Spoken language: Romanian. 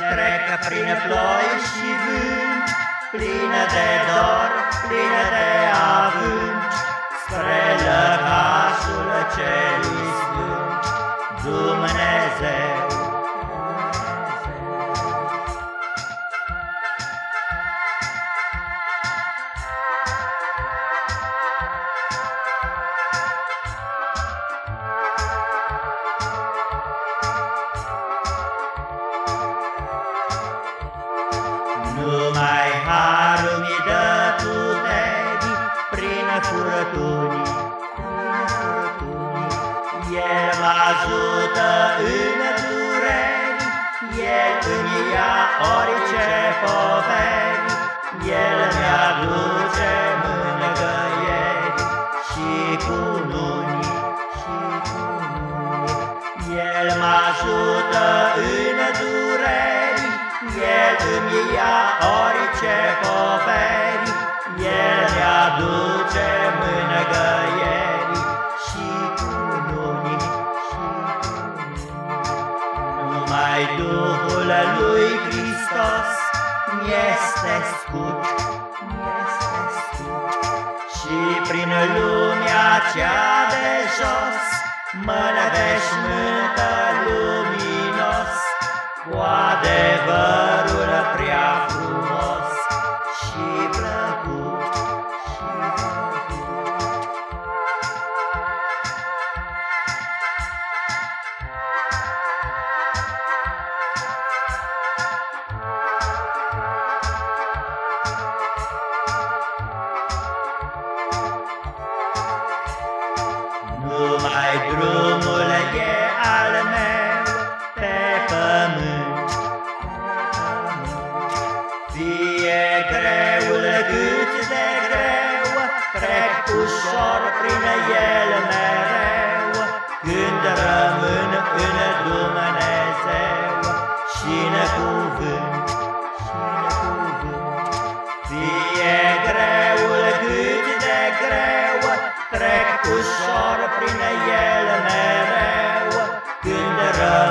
Zilele trec prin ploi și vânt, Plină de dor, plină de avânt, Spre lăcașul celui sfânt, Dumnezeu. Furtuni, El mă ajută în dureri, El îmi ia orice poveri, El mi-aduce mângăieri și cununi, și cununi. El mă ajută în dureri, El îmi ia orice poveri, El mi-aduce mângăieri și cununi, și cununi. Numai Duhul lui Hristos mi-este scut, mi-este scut, Și prin lumea cea de jos mă veșmântă luminos, Cu adevărul Numai drumul e al meu pe pământ, Fie greul cât de greu, Trec ușor prin el mereu, Când rămân în Dumnezeu și-n cuvânt, și-n cuvânt. Fie greul cât de greu, Trec ușor prin el mereu, Când rămân